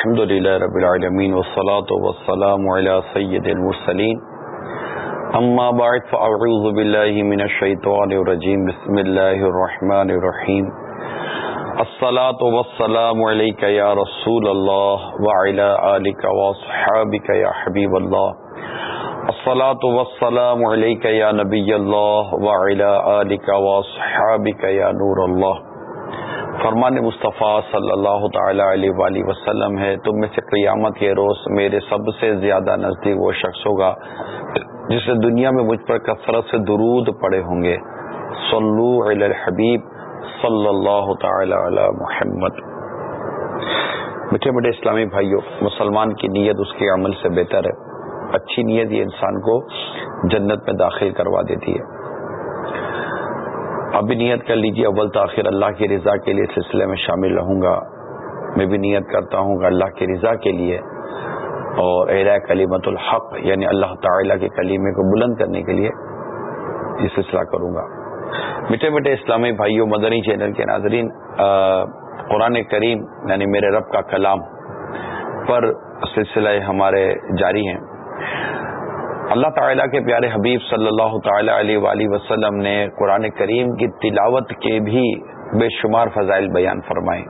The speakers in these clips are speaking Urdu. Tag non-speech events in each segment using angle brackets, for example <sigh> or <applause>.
الحمد لله رب العالمين والصلاة والسلام على سيد المرسلين. أما بعد، فأعوذ بالله من الشيطان الرجيم. بسم الله الرحمن الرحيم. الصلاة والسلام عليك يا رسول الله وعلى آلك وصحابك يا حبيب الله. الصلاة والسلام عليك يا نبي الله وعلى آلك وصحابك يا نور الله. فرمان مصطفیٰ صلی اللہ تعالی علیہ وآلہ وسلم ہے، تم میں سے قیامت کے روز میرے سب سے زیادہ نزدیک وہ شخص ہوگا جسے دنیا میں مجھ پر کثرت سے درود پڑے ہوں گے۔ صلو علی الحبیب صلی اللہ تعالی علی محمد۔ میٹھے میٹھے اسلامی بھائیوں، مسلمان کی نیت اس کے عمل سے بہتر ہے۔ اچھی نیت یہ انسان کو جنت میں داخل کروا دیتی ہے۔ اب بھی نیت کر لیجیے اول تاخیر اللہ کی رضا کے لیے سلسلے میں شامل رہوں گا۔ میں بھی نیت کرتا ہوں اللہ کی رضا کے لیے۔ اور اہل کلیمت الحق یعنی اللہ تعالیٰ کے کلیمے کو بلند کرنے کے لیے یہ سلسلہ کروں گا۔ میٹھے میٹھے اسلامی بھائیوں، مدنی چینل کے ناظرین قرآن کریم یعنی میرے رب کا کلام پر سلسلہ ہمارے جاری ہیں۔ اللہ تعالیٰ کے پیارے حبیب صلی اللہ تعالی علیہ وآلہ وسلم نے قرآن کریم کی تلاوت کے بھی بے شمار فضائل بیان فرمائے۔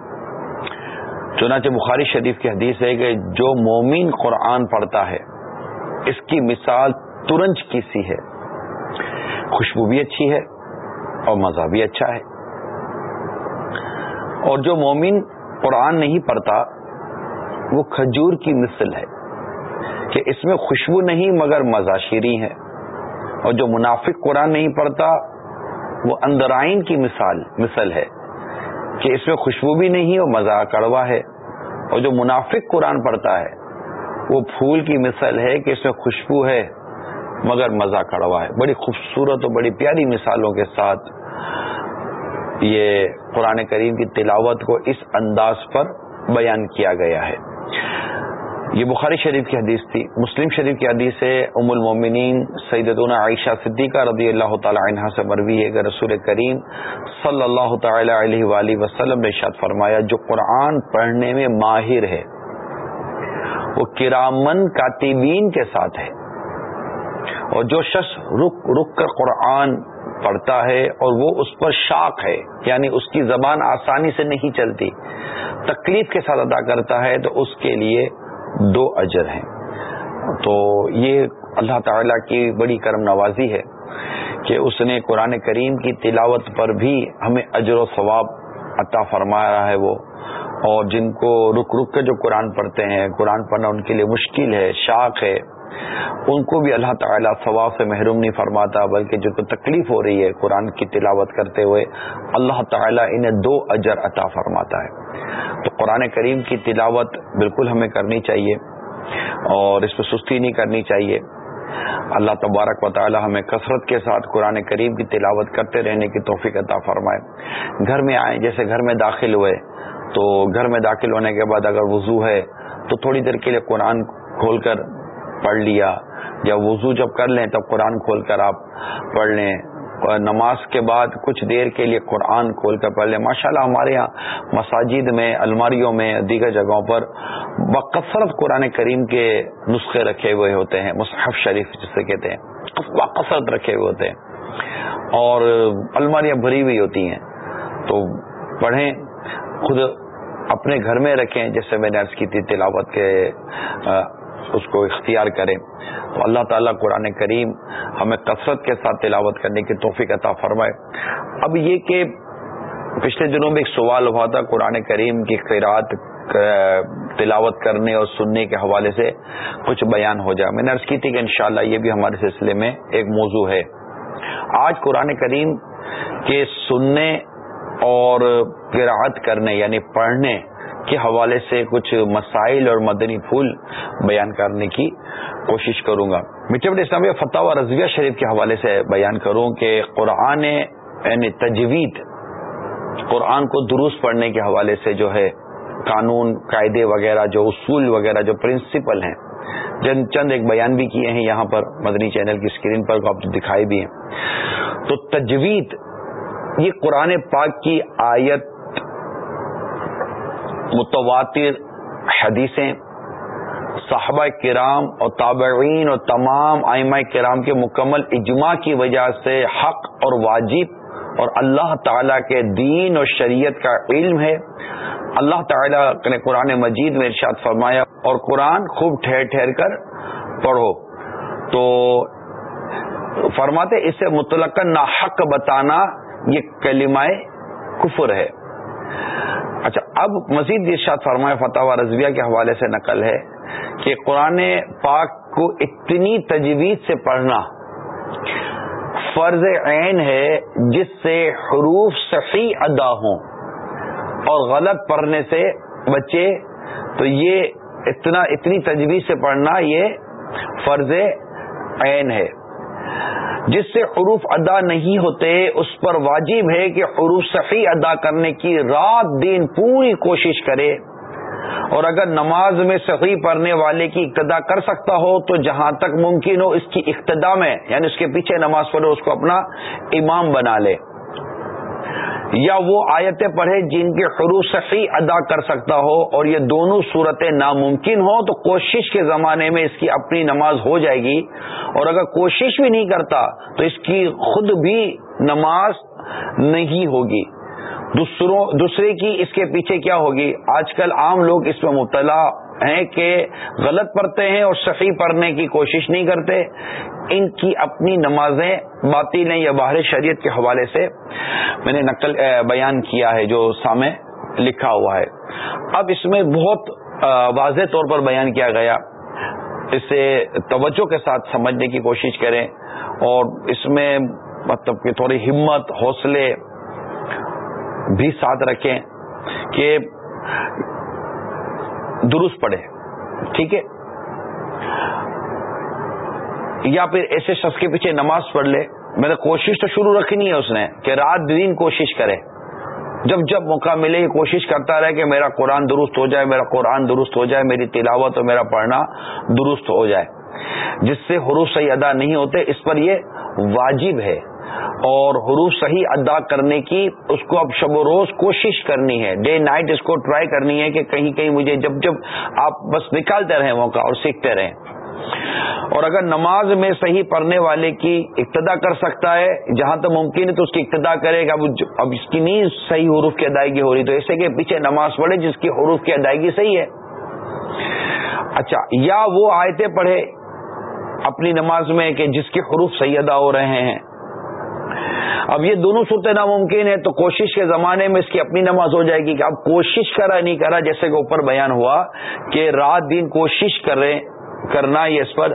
چنانچہ بخاری شریف کی حدیث ہے کہ جو مومن قرآن پڑھتا ہے، اس کی مثال ترنج کی سی ہے۔ خوشبو بھی اچھی ہے اور مزہ بھی اچھا ہے۔ اور جو مومن قرآن نہیں پڑھتا، وہ کھجور کی مثل ہے۔ کہ اس میں خوشبو نہیں مگر مزہ شیریں ہے اور جو منافق قرآن نہیں پڑھتا، وہ اندرائن کی مثال، مثل ہے کہ اس میں خوشبو بھی نہیں اور مزہ کڑوا ہے۔ اور جو منافق قرآن پڑھتا ہے، وہ پھول کی مثل ہے کہ اس میں خوشبو ہے مگر مزہ کڑوا ہے۔ بڑی خوبصورت اور بڑی پیاری مثالوں کے ساتھ یہ قرآن کریم کی تلاوت کو اس انداز پر بیان کیا گیا ہے۔ یہ بخاری شریف کی حدیث تھی، مسلم شریف کی حدیث ہے، ام المومنین سیدتنا عائشہ صدیقہ رضی اللہ تعالی عنہ سے مروی ہے کہ رسول کریم صلی اللہ تعالی علیہ وآلہ وسلم نے شاد فرمایا، جو قرآن پڑھنے میں ماہر ہے، وہ کرامن کاتبین کے ساتھ ہے۔ اور جو شخص رک رک کر قرآن پڑھتا ہے اور وہ اس پر شاق ہے یعنی اس کی زبان آسانی سے نہیں چلتی، تکلیف کے ساتھ ادا کرتا ہے، تو اس کے لیے دو اجر ہیں۔ تو یہ اللہ تعالی کی بڑی کرم نوازی ہے کہ اس نے قرآن کریم کی تلاوت پر بھی ہمیں اجر و ثواب عطا فرما رہا ہے وہ۔ اور جن کو رک رک کے جو قرآن پڑھتے ہیں، قرآن پڑھنا ان کے لیے مشکل ہے، شاق ہے۔ ان کو بھی اللہ تعالیٰ ثواب سے محروم نہیں فرماتا، بلکہ جن کو تکلیف ہو رہی ہے قرآن کی تلاوت کرتے ہوئے، اللہ تعالیٰ انہیں دو اجر عطا فرماتا ہے۔ تو قرآن کریم کی تلاوت بالکل ہمیں کرنی چاہیے اور اس پہ سستی نہیں کرنی چاہیے۔ اللہ تبارک و تعالی ہمیں کثرت کے ساتھ قرآن کریم کی تلاوت کرتے رہنے کی توفیق عطا فرمائے۔ گھر میں آئیں، جیسے گھر میں داخل ہوئے، تو گھر میں داخل ہونے کے بعد اگر وضو ہے، تو تھوڑی دیر کے لیے قرآن کھول کر پڑھ لیا۔ یا وضو جب کر لیں تب قرآن کھول کر آپ پڑھ لیں۔ نماز کے بعد کچھ دیر کے لیے قرآن کھول کر پڑھ لیں۔ ماشاء اللہ ہمارے یہاں مساجد میں، الماریوں میں، دیگر جگہوں پر بکثرت قرآن کریم کے نسخے رکھے ہوئے ہوتے ہیں۔ مصحف شریف جسے کہتے ہیں۔ بکثرت رکھے ہوئے ہوتے ہیں۔ اور الماریاں بھری ہوئی ہوتی ہیں۔ تو پڑھیں۔ خود اپنے گھر میں رکھیں۔ جیسے میں نے عرض کی تھی تلاوت کے اس کو اختیار کریں تو اللہ تعالیٰ قرآن کریم ہمیں کثرت کے ساتھ تلاوت کرنے کی توفیق عطا فرمائے۔ اب یہ کہ پچھلے دنوں میں ایک سوال ہوا تھا قرآن کریم کی قیرات تلاوت کرنے اور سننے کے حوالے سے کچھ بیان ہو جائے۔ میں نے عرض کی تھی کہ انشاءاللہ یہ بھی ہمارے سلسلے میں ایک موضوع ہے۔ آج قرآن کریم کے سننے اور قراعت کرنے یعنی پڑھنے کے حوالے سے کچھ مسائل اور مدنی پھول بیان کرنے کی کوشش کروں گا۔ میٹھے اسلامیہ فتح و رضویہ شریف کے حوالے سے بیان کروں کہ قرآن یعنی تجوید، قرآن کو درست پڑھنے کے حوالے سے جو ہے قانون، قاعدے وغیرہ، جو اصول وغیرہ، جو پرنسپل ہیں جن چند ایک بیان بھی کیے ہیں یہاں پر مدنی چینل کی اسکرین پر، آپ دکھائی بھی ہیں۔ تو تجوید، یہ قرآن پاک کی آیت متواتر حدیثیں صحابہ کرام اور تابعین اور تمام آئمہ کرام کے مکمل اجماع کی وجہ سے حق اور واجب اور اللہ تعالی کے دین اور شریعت کا علم ہے۔ اللہ تعالیٰ نے قرآن مجید میں ارشاد فرمایا اور قرآن خوب ٹھہر ٹھہر کر پڑھو۔ تو فرماتے اسے مطلق نہ حق بتانا یہ کلمائے کفر ہے۔ اچھا اب مزید ارشاد فرمایا فتح و رضویہ کے حوالے سے نقل ہے کہ قرآن پاک کو اتنی تجویز سے پڑھنا فرض عین ہے جس سے حروف صحیح ادا ہوں اور غلط پڑھنے سے بچے، تو یہ اتنا، اتنی تجویز سے پڑھنا یہ فرض عین ہے۔ جس سے حروف ادا نہیں ہوتے، اس پر واجب ہے کہ حروف صحیح ادا کرنے کی رات دن پوری کوشش کرے۔ اور اگر نماز میں صحیح پڑھنے والے کی اقتدا کر سکتا ہو، تو جہاں تک ممکن ہو اس کی اقتدا میں یعنی اس کے پیچھے نماز پڑھو، اس کو اپنا امام بنا لے۔ یا وہ آیتیں پڑھے جن کے حروف صحیح ادا کر سکتا ہو اور یہ دونوں صورتیں ناممکن ہوں تو کوشش کے زمانے میں اس کی اپنی نماز ہو جائے گی اور اگر کوشش بھی نہیں کرتا تو اس کی خود بھی نماز نہیں ہوگی۔ دوسروں دوسرے کی اس کے پیچھے کیا ہوگی؟ آج کل عام لوگ اس میں مبتلا ہیں کہ غلط پڑھتے ہیں اور صحیح پڑھنے کی کوشش نہیں کرتے، ان کی اپنی نمازیں باطل ہیں یا باہر شریعت کے حوالے سے میں نے نقل بیان کیا ہے جو سامنے لکھا ہوا ہے۔ اب اس میں بہت واضح طور پر بیان کیا گیا۔ اسے توجہ کے ساتھ سمجھنے کی کوشش کریں اور اس میں مطلب کہ تھوڑی ہمت، حوصلے بھی ساتھ رکھیں کہ درست پڑے ٹھیک ہے؟ یا پھر ایسے شخص کے پیچھے نماز پڑھ لے۔ میں نے کوشش تو شروع رکھنی ہے اس نے کہ رات دن کوشش کرے۔ جب جب موقع ملے یہ کوشش کرتا رہے کہ میرا قرآن درست ہو جائے، میرا قرآن درست ہو جائے، میری تلاوت اور میرا پڑھنا درست ہو جائے۔ جس سے حروف صحیح ادا نہیں ہوتے، اس پر یہ واجب ہے۔ اور حروف صحیح ادا کرنے کی، اس کو اب شب و روز کوشش کرنی ہے۔ ڈے نائٹ اس کو ٹرائی کرنی ہے کہ کہیں کہیں مجھے جب جب آپ بس نکالتے رہیں موقع اور سیکھتے رہیں۔ اور اگر نماز میں صحیح پڑھنے والے کی ابتدا کر سکتا ہے، جہاں تک ممکن ہے تو اس کی ابتدا کرے گا۔ اب اس کی نہیں صحیح حروف کی ادائیگی ہو رہی، تو ایسے کہ پیچھے نماز پڑھے جس کی حروف کی ادائیگی صحیح ہے۔ اچھا یا وہ آیتیں پڑھے اپنی نماز میں کہ جس کے حروف صحیح ادا ہو رہے ہیں۔ اب یہ دونوں صورتیں ناممکن ہے تو کوشش کے زمانے میں اس کی اپنی نماز ہو جائے گی کہ اب کوشش کرا نہیں کرا، جیسے کہ اوپر بیان ہوا کہ رات دن کوشش کرے، کرنا یہ اس پر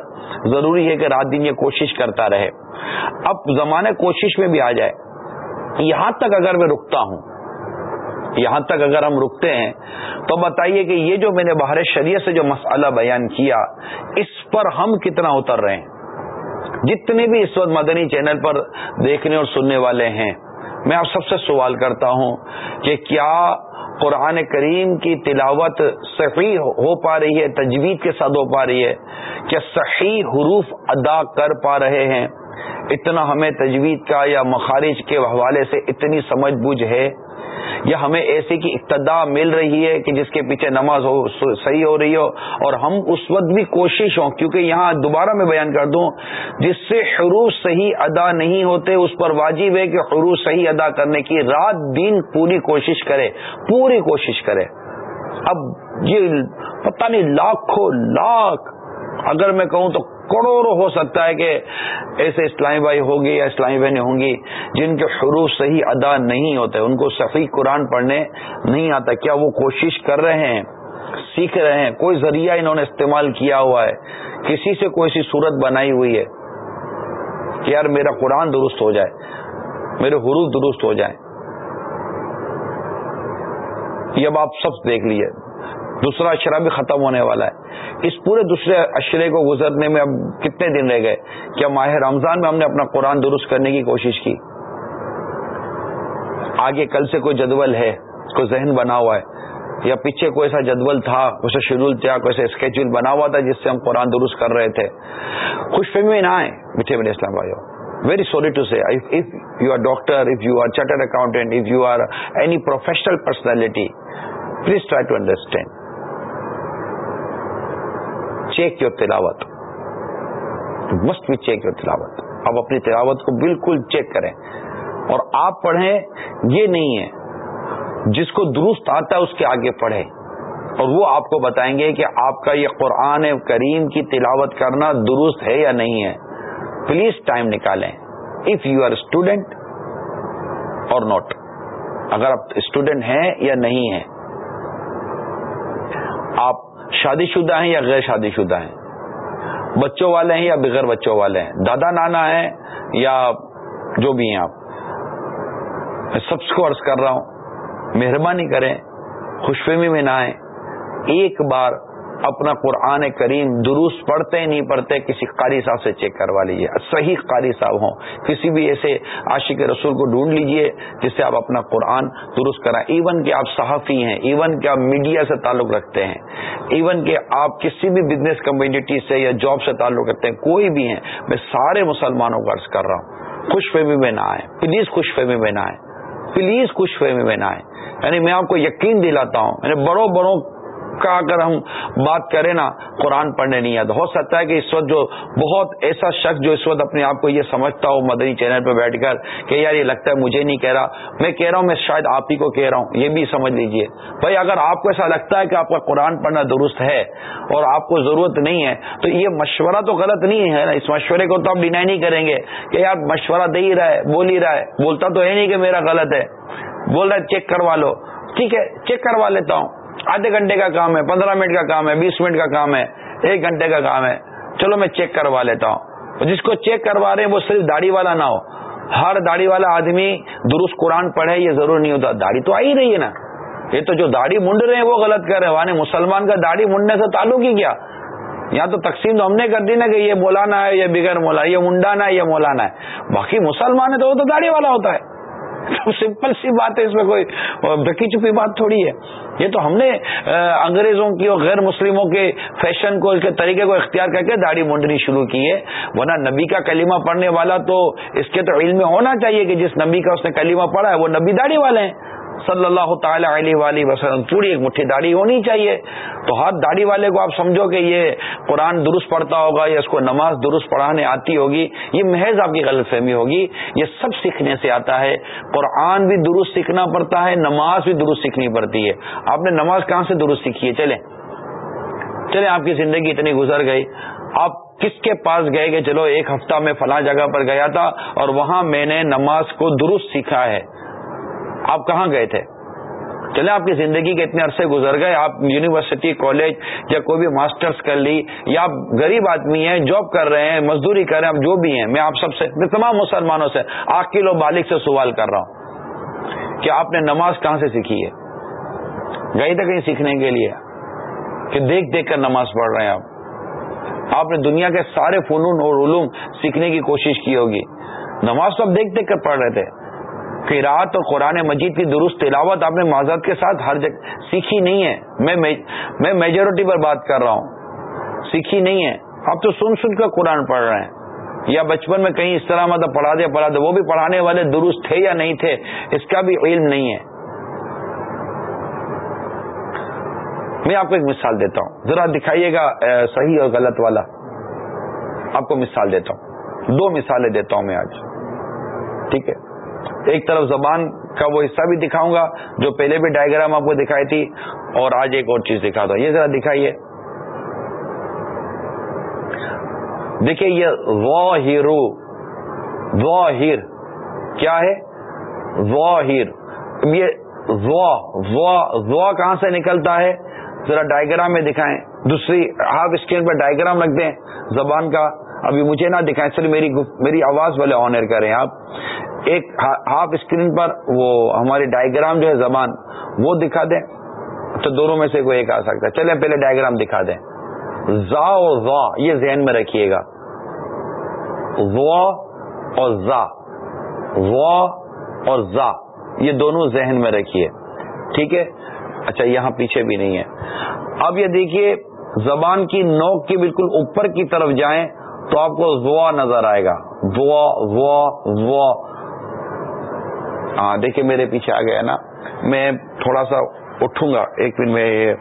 ضروری ہے کہ رات دن یہ کوشش کرتا رہے۔ اب زمانے کوشش میں بھی آ جائے۔ یہاں تک اگر میں رکتا ہوں یہاں تک اگر ہم رکتے ہیں، تو بتائیے کہ یہ جو میں نے باہر شریعت سے جو مسئلہ بیان کیا، اس پر ہم کتنا اتر رہے ہیں؟ جتنے بھی اس وقت مدنی چینل پر دیکھنے اور سننے والے ہیں، میں آپ سب سے سوال کرتا ہوں کہ کیا قرآن کریم کی تلاوت صحیح ہو پا رہی ہے، تجوید کے ساتھ ہو پا رہی ہے؟ کیا صحیح حروف ادا کر پا رہے ہیں؟ اتنا ہمیں تجوید کا یا مخارج کے حوالے سے اتنی سمجھ بوجھ ہے؟ یا ہمیں ایسی کی ابتدا مل رہی ہے کہ جس کے پیچھے نماز ہو صحیح ہو رہی ہو، اور ہم اس وقت بھی کوشش ہوں، کیونکہ یہاں دوبارہ میں بیان کر دوں، جس سے حروف صحیح ادا نہیں ہوتے، اس پر واجب ہے کہ حروف صحیح ادا کرنے کی رات دن پوری کوشش کرے، پوری کوشش کرے۔ اب یہ پتہ نہیں، لاکھوں، لاکھ، اگر میں کہوں تو کروڑوں ہو سکتا ہے کہ ایسے اسلامی بھائی ہوگی یا اسلامی بہنیں ہوں گی جن کے حروف صحیح ادا نہیں ہوتے، ان کو صحیح قرآن پڑھنے نہیں آتا۔ کیا وہ کوشش کر رہے ہیں، سیکھ رہے ہیں؟ کوئی ذریعہ انہوں نے استعمال کیا ہوا ہے؟ کسی سے کوئی سی صورت بنائی ہوئی ہے کہ یار میرا قرآن درست ہو جائے، میرے حروف درست ہو جائیں۔ یہ اب آپ سب دیکھ لیجیے دوسرا اشرا بھی ختم ہونے والا ہے۔ اس پورے دوسرے اشرے کو گزرنے میں اب کتنے دن رہ گئے کیا ماہ رمضان میں ہم نے اپنا قرآن درست کرنے کی کوشش کی۔ آگے کل سے کوئی جدول ہے، کوئی ذہن بنا ہوا ہے، یا پیچھے کوئی ایسا جدول تھا، کوئی شیڈول تھا، کوئی اسکیچول بنا ہوا تھا جس سے ہم قرآن درست کر رہے تھے۔ خوش فہمی نہ آئے، میٹھے میٹھے اسلام بھائی very sorry to see if you are doctor if you are chartered accountant if you are any professional personality please try to understand check your تلاوت۔ مسٹ بی چیک یور تلاوت۔ آپ اپنی تلاوت کو بالکل چیک کریں۔ اور آپ پڑھیں، یہ نہیں ہے۔ جس کو درست آتا ہے، اس کے آگے پڑھیں۔ اور وہ آپ کو بتائیں گے کہ آپ کا یہ قرآن کریم کی تلاوت کرنا درست ہے یا نہیں ہے۔ پلیز ٹائم نکالیں۔ اف یو آر اسٹوڈینٹ اور نوٹ اگر آپ اسٹوڈینٹ ہیں یا نہیں ہیں شادی شدہ ہیں یا غیر شادی شدہ ہیں؟ بچوں والے ہیں یا بغیر بچوں والے ہیں؟ دادا نانا ہیں یا جو بھی ہیں آپ؟ میں سب کو عرض کر رہا ہوں، مہربانی کریں خوش فہمی میں نہ آئیں، ایک بار اپنا قرآن کریم درست پڑھتے نہیں پڑھتے، کسی قاری صاحب سے چیک کروا لیجیے صحیح قاری صاحب ہوں۔ کسی بھی ایسے عاشق رسول کو ڈھونڈ لیجیے جس سے آپ اپنا قرآن درست کرائیں ایون کہ آپ صحافی ہیں، ایون کہ آپ میڈیا سے تعلق رکھتے ہیں۔ ایون کہ آپ کسی بھی بزنس کمیونٹی سے یا جاب سے تعلق رکھتے ہیں۔ کوئی بھی ہیں۔ میں سارے مسلمانوں کو عرض کر رہا ہوں۔ خوش فہمی میں نہ آئے پلیز خوش فہمی میں نہ آئے پلیز خوش فہمی میں نہ آئے یعنی میں آپ کو یقین دلاتا ہوں۔ یعنی بڑوں بڑوں کا اگر ہم بات کریں نا، قرآن پڑھنے نہیں آتا ہو سکتا ہے کہ اس وقت جو بہت ایسا شخص جو اس وقت اپنے آپ کو یہ سمجھتا ہو مدنی چینل پہ بیٹھ کر کہ یار یہ لگتا ہے مجھے نہیں کہہ رہا۔ میں کہہ رہا ہوں، میں شاید آپ ہی کو کہہ رہا ہوں، یہ بھی سمجھ لیجیے۔ بھائی، اگر آپ کو ایسا لگتا ہے کہ آپ کا قرآن پڑھنا درست ہے اور آپ کو ضرورت نہیں ہے، تو یہ مشورہ تو غلط نہیں ہے نا۔ اس مشورے کو تو آپ ڈینائی نہیں کریں گے کہ یار مشورہ دے ہی رہا ہے، بول ہی رہا ہے۔ بولتا تو ہے نہیں کہ میرا غلط ہے۔ بول رہا ہے چیک کروا لو۔ ٹھیک ہے چیک کروا لیتا ہوں۔ آدھے گھنٹے کا کام ہے، پندرہ منٹ کا کام ہے، بیس منٹ کا کام ہے، ایک گھنٹے کا کام ہے۔ چلو میں چیک کروا لیتا ہوں۔ جس کو چیک کروا رہے ہیں، وہ صرف داڑھی والا نہ ہو۔ ہر داڑھی والا آدمی درست قرآن پڑھے، یہ ضرور نہیں ہوتا۔ داڑھی تو آئی رہی ہے نا۔ یہ تو جو داڑھی منڈ رہے ہیں، وہ غلط کر رہے ہیں۔ مسلمان کا داڑھی منڈنے سے تعلق ہی کیا۔ یہاں تو تقسیم تو ہم نے کر دی نا کہ یہ مولانا ہے، یہ بغیر مولا، یہ منڈانا ہے، یہ مولانا ہے۔ باقی مسلمان ہے تو وہ تو داڑھی والا ہوتا ہے۔ <laughs> سمپل سی بات ہے اس میں کوئی بکی چپی بات تھوڑی ہے۔ یہ تو ہم نے انگریزوں کی اور غیر مسلموں کے فیشن کو، اس کے طریقے کو اختیار کر کے داڑھی مونڈنی شروع کی ہے۔ ورنہ نبی کا کلمہ پڑھنے والا تو اس کے تو علم ہونا چاہیے کہ جس نبی کا اس نے کلمہ پڑھا ہے، وہ نبی داڑھی والے ہیں۔ صلی اللہ تعالی علیہ وسلم، پوری ایک مٹھی داڑھی ہونی چاہیے۔ تو ہاتھ داڑھی والے کو آپ سمجھو کہ یہ قرآن درست پڑھتا ہوگا، یا اس کو نماز درست پڑھانے آتی ہوگی، یہ محض آپ کی غلط فہمی ہوگی۔ یہ سب سیکھنے سے آتا ہے۔ قرآن بھی درست سیکھنا پڑتا ہے، نماز بھی درست سیکھنی پڑتی ہے۔ آپ نے نماز کہاں سے درست سیکھی ہے؟ چلیں۔ چلیں، آپ کی زندگی اتنی گزر گئی۔ آپ کس کے پاس گئے کہ چلو ایک ہفتہ میں فلاں جگہ پر گیا تھا اور وہاں میں نے نماز کو درست سیکھا ہے؟ آپ کہاں گئے تھے؟ چلے، آپ کی زندگی کے اتنے عرصے گزر گئے، آپ یونیورسٹی کالج یا کوئی بھی ماسٹرز کر لی، یا آپ غریب آدمی ہیں جاب کر رہے ہیں، مزدوری کر رہے ہیں، آپ جو بھی ہیں، میں آپ سب سے، میں تمام مسلمانوں سے آخ کلو بالغ سے سوال کر رہا ہوں کہ آپ نے نماز کہاں سے سیکھی ہے؟ گئی تھے کہیں سیکھنے کے لیے؟ کہ دیکھ دیکھ کر نماز پڑھ رہے ہیں آپ۔ آپ نے دنیا کے سارے فنون اور علوم سیکھنے کی کوشش کی ہوگی۔ نماز تو آپ دیکھ دیکھ کر پڑھ رہے تھے۔ قرآت اور قرآن مجید کی درست تلاوت آپ نے معذرت کے ساتھ ہر جگہ سیکھی نہیں ہے۔ میں میجورٹی پر بات کر رہا ہوں۔ سیکھی نہیں ہے۔ آپ تو سن سن کر قرآن پڑھ رہے ہیں۔ یا بچپن میں کہیں اس طرح مطلب پڑھا دیا پڑھا دیا، وہ بھی پڑھانے والے درست تھے یا نہیں تھے، اس کا بھی علم نہیں ہے۔ میں آپ کو ایک مثال دیتا ہوں۔ ذرا دکھائیے گا صحیح اور غلط والا۔ آپ کو مثال دیتا ہوں۔ دو مثالیں دیتا ہوں میں آج۔ ٹھیک ہے؟ ایک طرف زبان کا وہ حصہ بھی دکھاؤں گا، جو پہلے بھی ڈائگرام آپ کو دکھائی تھی، اور آج ایک اور چیز دکھا دو یہ ذرا دکھائیے۔ دیکھیے، یہ ہیرو ہیر کیا ہے؟ ہیر یہ کہاں سے نکلتا ہے؟ ذرا ڈائگرام میں دکھائیں۔ دوسری ہاف اسکرین پر ڈائگرام رکھ دیں زبان کا۔ ابھی مجھے نہ دکھائیں، صرف میری میری آواز والے آنر کریں آپ۔ ایک ہاف اسکرین پر وہ ہماری ڈائگرام جو ہے زبان، وہ دکھا دیں۔ تو دونوں میں سے کوئی ایک آ سکتا ہے۔ چلے پہلے ڈائگرام دکھا دیں۔ زا اور زا یہ ذہن میں رکھیے گا۔ اور زا اور زا یہ دونوں ذہن میں رکھیے۔ ٹھیک ہے؟ اچھا یہاں پیچھے بھی نہیں ہے۔ اب یہ دیکھیے، زبان کی نوک کی بالکل اوپر کی طرف جائیں تو آپ کو زوا نظر آئے گا۔ ہاں دیکھیے میرے پیچھے آ گیا نا، میں تھوڑا سا اٹھوں گا، ایک منٹ میں یہ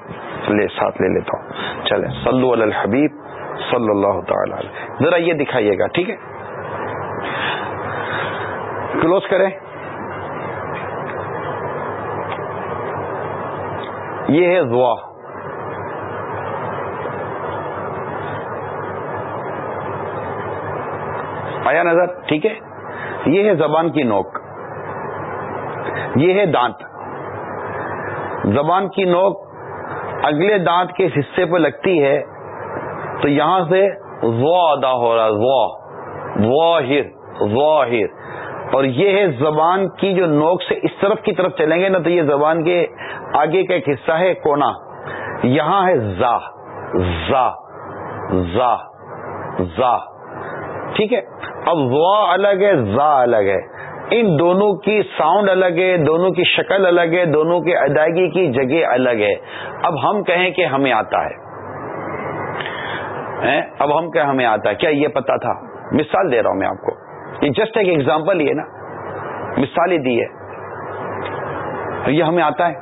ساتھ لے لیتا ہوں۔ چلے سلو الحبیب، صلی اللہ تعالی ذرا یہ دکھائیے گا، ٹھیک ہے؟ کلوز کریں۔ یہ ہے زوا آیا نظر؟ ٹھیک ہے۔ یہ ہے زبان کی نوک۔ یہ ہے دانت۔ زبان کی نوک اگلے دانت کے حصے پہ لگتی ہے، تو یہاں سے زوا ادا ہو رہا ہے ظاہر ظاہر اور یہ ہے زبان کی جو نوک سے اس طرف کی طرف چلیں گے نا تو یہ زبان کے آگے کا ایک حصہ ہے، کونا۔ یہاں ہے زا زا زا زا۔ ٹھیک ہے؟ اب وا الگ ہے، زا الگ ہے۔ ان دونوں کی ساؤنڈ الگ ہے، دونوں کی شکل الگ ہے، دونوں کی ادائیگی کی جگہ الگ ہے۔ اب ہم کہیں کہ ہمیں آتا ہے۔ اب ہم کہیں ہمیں آتا ہے۔ کیا یہ پتا تھا؟ مثال دے رہا ہوں میں آپ کو۔ یہ جسٹ ایک ایگزامپل ہی ہے نا۔ مثال ہی دی ہے۔ یہ ہمیں آتا ہے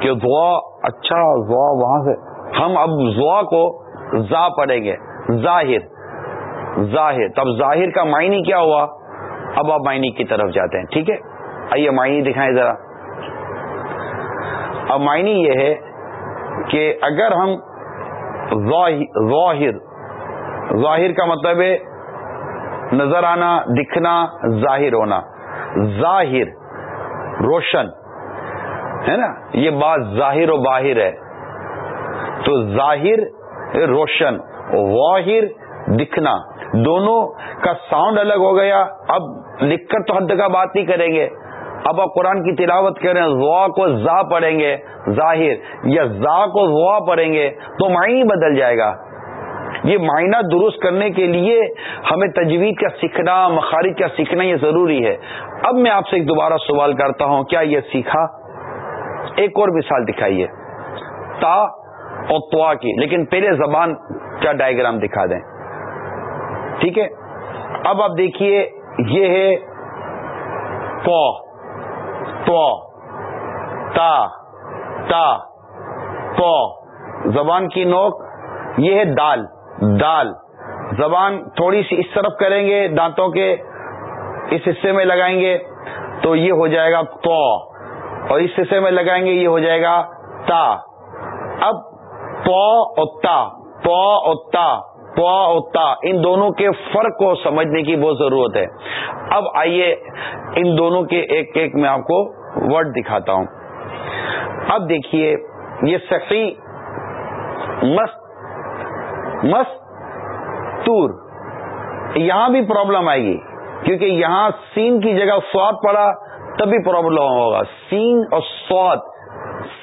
کہ دعا اچھا دعا وہاں سے۔ ہم اب زوا کو زا پڑیں گے۔ ظاہر۔ ظاہر۔ تب ظاہر کا معنی کیا ہوا؟ اب آپ معنی کی طرف جاتے ہیں، ٹھیک ہے؟ آئیے معنی دکھائیں ذرا۔ اب معنی یہ ہے کہ اگر ہم ظاہر ظاہر کا مطلب ہے نظر آنا، دکھنا، ظاہر ہونا۔ ظاہر، روشن، ہے نا؟ یہ بات ظاہر و باہر ہے۔ تو ظاہر، روشن۔ واہر دکھنا۔ دونوں کا ساؤنڈ الگ ہو گیا۔ اب لکھ کر تو حد کا بات نہیں کریں گے۔ اب آپ قرآن کی تلاوت کریں زوا کو زا پڑھیں گے۔ ظاہر، یا زا کو زوا پڑھیں گے تو معنی بدل جائے گا۔ یہ معائنہ درست کرنے کے لیے ہمیں تجوید کا سیکھنا، مخارج کا سیکھنا یہ ضروری ہے۔ اب میں آپ سے ایک دوبارہ سوال کرتا ہوں، کیا یہ سیکھا؟ ایک اور مثال دکھائیے۔ تا اور توا کی، لیکن پہلے زبان کا ڈائگرام دکھا دیں۔ ٹھیک ہے؟ اب آپ دیکھیے، یہ ہے پو تو تا تا پو زبان کی نوک، یہ ہے دال دال۔ زبان تھوڑی سی اس طرف کریں گے، دانتوں کے اس حصے میں لگائیں گے، تو یہ ہو جائے گا تو اور اس حصے میں لگائیں گے، یہ ہو جائے گا تا۔ اب تو اور تا تو اور تا۔ تو اور تا، ان دونوں کے فرق کو سمجھنے کی بہت ضرورت ہے۔ اب آئیے ان دونوں کے ایک ایک میں آپ کو ورڈ دکھاتا ہوں۔ اب دیکھیے، یہ صحیح مست مستور یہاں بھی پرابلم آئے گی، کیونکہ یہاں سین کی جگہ سواد پڑا، تبھی پرابلم ہوگا۔ سین اور سواد،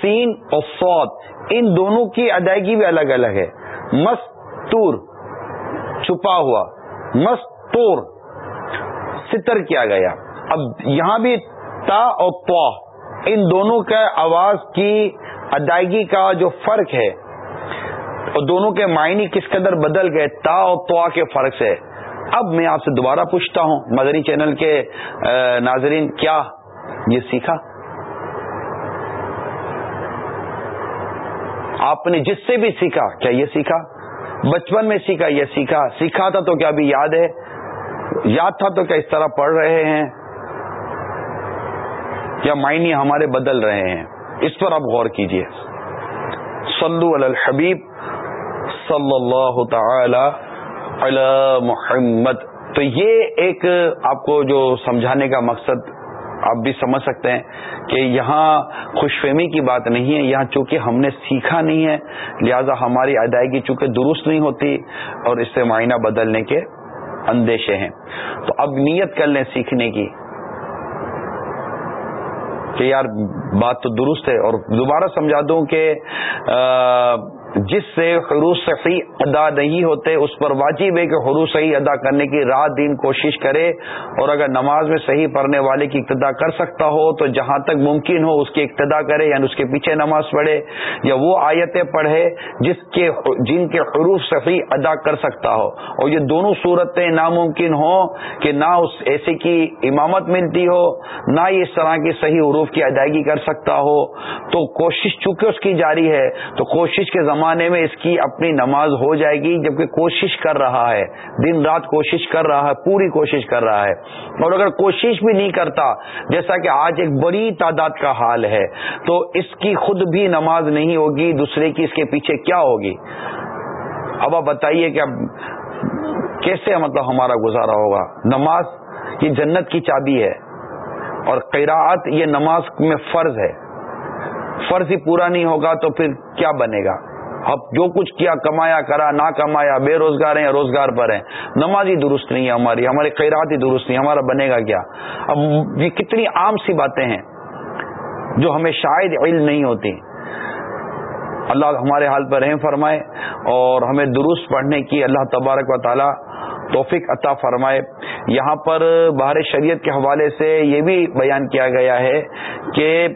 سین اور سواد، ان دونوں کی ادائیگی بھی الگ الگ ہے۔ مستور چھپا ہوا مستور ستر کیا گیا۔ اب یہاں بھی تا اور پا ان دونوں کا آواز کی ادائیگی کا جو فرق ہے، اور دونوں کے معنی کس قدر بدل گئے، تا اور تو کے فرق سے۔ اب میں آپ سے دوبارہ پوچھتا ہوں مدری چینل کے ناظرین، کیا یہ سیکھا؟ آپ نے جس سے بھی سیکھا، کیا یہ سیکھا؟ بچپن میں سیکھا، یہ سیکھا۔ سیکھا تھا تو کیا ابھی یاد ہے؟ یاد تھا تو کیا اس طرح پڑھ رہے ہیں؟ یا معنی ہمارے بدل رہے ہیں؟ اس پر آپ غور کیجیے صلو علی الحبیب صلی اللہ تعالی علی محمد۔ تو یہ ایک آپ کو جو سمجھانے کا مقصد آپ بھی سمجھ سکتے ہیں کہ یہاں خوش فہمی کی بات نہیں ہے، یہاں چونکہ ہم نے سیکھا نہیں ہے، لہذا ہماری ادائیگی چونکہ درست نہیں ہوتی اور اس سے معائنہ بدلنے کے اندیشے ہیں۔ تو اب نیت کر لیں سیکھنے کی کہ یار بات تو درست ہے اور دوبارہ سمجھا دوں کہ جس سے حروف صحیح ادا نہیں ہوتے، اس پر واجب ہے کہ حروف صحیح ادا کرنے کی رات دن کوشش کرے۔ اور اگر نماز میں صحیح پڑھنے والے کی ابتدا کر سکتا ہو، تو جہاں تک ممکن ہو اس کی ابتدا کرے یعنی اس کے پیچھے نماز پڑھے یا وہ آیتیں پڑھے جس کے جن کے حروف صحیح ادا کر سکتا ہو۔ اور یہ دونوں صورتیں ناممکن ہوں کہ نہ اس ایسے کی امامت ملتی ہو، نہ اس طرح کی صحیح حروف کی ادائیگی کر سکتا ہو۔ تو کوشش چونکہ اس کی جاری ہے، تو کوشش کے زمانے زمانے میں اس کی اپنی نماز ہو جائے گی، جبکہ کوشش کر رہا ہے۔ دن رات کوشش کر رہا ہے، پوری کوشش کر رہا ہے۔ اور اگر کوشش بھی نہیں کرتا، جیسا کہ آج ایک بڑی تعداد کا حال ہے، تو اس کی خود بھی نماز نہیں ہوگی، دوسرے کی اس کے پیچھے کیا ہوگی؟ اب آپ بتائیے کہ اب کیسے مطلب ہمارا گزارا ہوگا؟ نماز یہ جنت کی چابی ہے، اور قیراعت یہ نماز میں فرض ہے۔ فرض ہی پورا نہیں ہوگا تو پھر کیا بنے گا؟ اب جو کچھ کیا، کمایا، کرا، نہ کمایا، بے روزگار ہیں روزگار پر ہیں، نماز ہی درست نہیں ہے ہماری ہماری خیرات ہی درست نہیں، ہمارا بنے گا کیا؟ اب یہ کتنی عام سی باتیں ہیں جو ہمیں شاید علم نہیں ہوتی۔ اللہ ہمارے حال پر رحم فرمائے اور ہمیں درست پڑھنے کی اللہ تبارک و تعالی توفیق عطا فرمائے۔ یہاں پر باہر شریعت کے حوالے سے یہ بھی بیان کیا گیا ہے کہ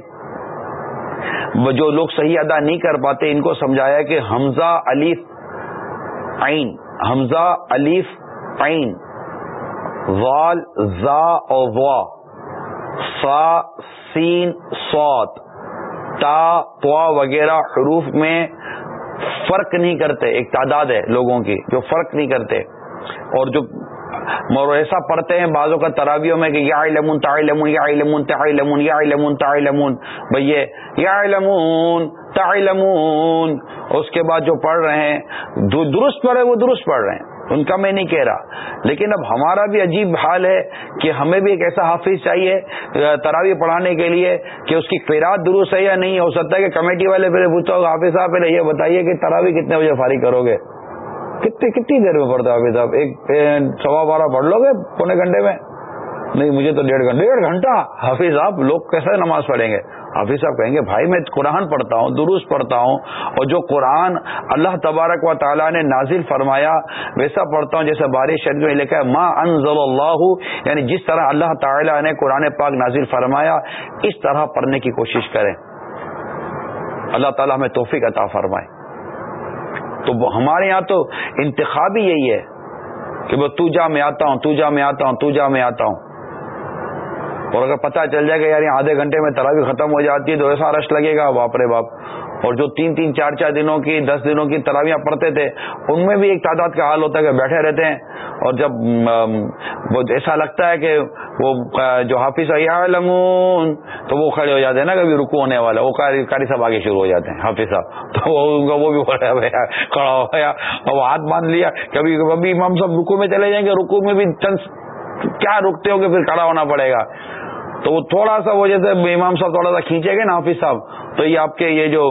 جو لوگ صحیح ادا نہیں کر پاتے، ان کو سمجھایا کہ حمزہ علیف عین، حمزہ علیف عین، وال، زا اور وا، سا، سین سوت تا پوا وغیرہ حروف میں فرق نہیں کرتے، ایک تعداد ہے لوگوں کی جو فرق نہیں کرتے، اور جو ایسا پڑھتے ہیں بعضوں کا تراویوں میں کہ یا علمون تا یا علمون تا یا علمون تا علمون بھئی یا علمون تا اس کے بعد جو پڑھ رہے ہیں درست پڑھے وہ درست پڑھ رہے ہیں۔ ان کا میں نہیں کہہ رہا۔ لیکن اب ہمارا بھی عجیب حال ہے کہ ہمیں بھی ایک ایسا حافظ چاہیے تراوی پڑھانے کے لیے کہ اس کی قیرات درست ہے یا نہیں۔ ہو سکتا ہے کہ کمیٹی والے پہلے پوچھو حافظ صاحب، پہلے یہ بتائیے کہ تراوی کتنے بجے فارغ کرو گے؟ کتنی کتنی دیر میں پڑھتا حافظ صاحب؟ ایک سوا بارہ پڑھ لو گے پونے گھنٹے میں؟ نہیں، مجھے تو ڈیڑھ گھنٹے ڈیڑھ گھنٹہ! حافظ صاحب، لوگ کیسے نماز پڑھیں گے؟ حافظ صاحب کہیں گے، بھائی، میں قرآن پڑھتا ہوں درست پڑھتا ہوں، اور جو قرآن اللہ تبارک و تعالیٰ نے نازل فرمایا، ویسا پڑھتا ہوں، جیسے بارش شریف میں لکھا ہے ماں انزل اللہ یعنی جس طرح اللہ تعالیٰ نے قرآن پاک نازل فرمایا، اس طرح پڑھنے کی کوشش کریں۔ اللہ تعالیٰ ہمیں توفیق عطا فرمائے۔ تو ہمارے یہاں تو انتخاب ہی یہی ہے کہ وہ تو جا میں آتا ہوں، تو جا میں آتا ہوں، تو جا میں آتا ہوں۔ اور اگر پتہ چل جائے گا یار آدھے گھنٹے میں تراوی ختم ہو جاتی ہے تو ایسا رش لگے گا، باپ رے باپ۔ اور جو تین تین چار چار دنوں کی، دس دنوں کی تراویاں پڑھتے تھے، ان میں بھی ایک تعداد کا حال ہوتا ہے کہ بیٹھے رہتے ہیں۔ اور جب وہ ایسا لگتا ہے کہ وہ جو حافظ لمون تو وہ کھڑے ہو جاتے ہیں نا، کبھی رکو ہونے والا، وہ کاری صاحب آگے شروع ہو جاتے ہیں، حافظ صاحب۔ تو وہ بھی کھڑا ہو گیا وہ ہاتھ باندھ لیا۔ کبھی کبھی امام صاحب رکو میں چلے جائیں گے رکو میں بھی چند، کیا رکتے ہو کہ پھر کھڑا ہونا پڑے گا۔ تو وہ تھوڑا سا وہ جیسے امام صاحب تھوڑا سا کھینچے گے نا حافظ صاحب، تو یہ آپ کے یہ جو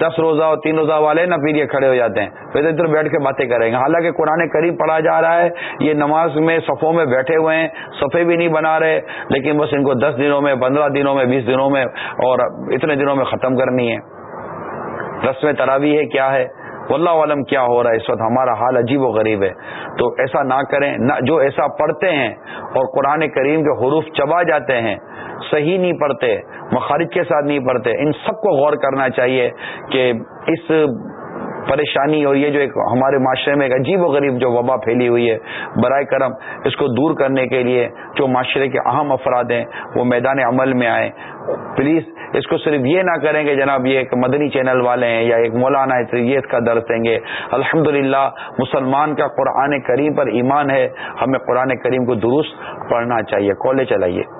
دس روزہ اور تین روزہ والے نا پھر یہ کھڑے ہو جاتے ہیں۔ پھر ادھر بیٹھ کے باتیں کریں گے۔ حالانکہ قرآن قریب پڑھا جا رہا ہے، یہ نماز میں صفوں میں بیٹھے ہوئے ہیں، صفے بھی نہیں بنا رہے، لیکن بس ان کو دس دنوں میں، پندرہ دنوں میں، بیس دنوں میں اور اتنے دنوں میں ختم کرنی ہے۔ رسم تراوی ہے، کیا ہے؟ واللہ عالم کیا ہو رہا ہے، اس وقت ہمارا حال عجیب و غریب ہے۔ تو ایسا نہ کریں، نہ جو ایسا پڑھتے ہیں اور قرآن کریم کے حروف چبا جاتے ہیں، صحیح نہیں پڑھتے، مخارج کے ساتھ نہیں پڑھتے، ان سب کو غور کرنا چاہیے کہ اس پریشانی اور یہ جو ایک ہمارے معاشرے میں ایک عجیب و غریب جو وبا پھیلی ہوئی ہے، برائے کرم اس کو دور کرنے کے لیے جو معاشرے کے اہم افراد ہیں، وہ میدان عمل میں آئیں۔ پلیز اس کو صرف یہ نہ کریں کہ جناب یہ ایک مدنی چینل والے ہیں یا ایک مولانا ہے یہ اس کا درس دیں گے۔ الحمد مسلمان کا قرآن کریم پر ایمان ہے۔ ہمیں قرآن کریم کو درست پڑھنا چاہیے۔ کالے چلائیے۔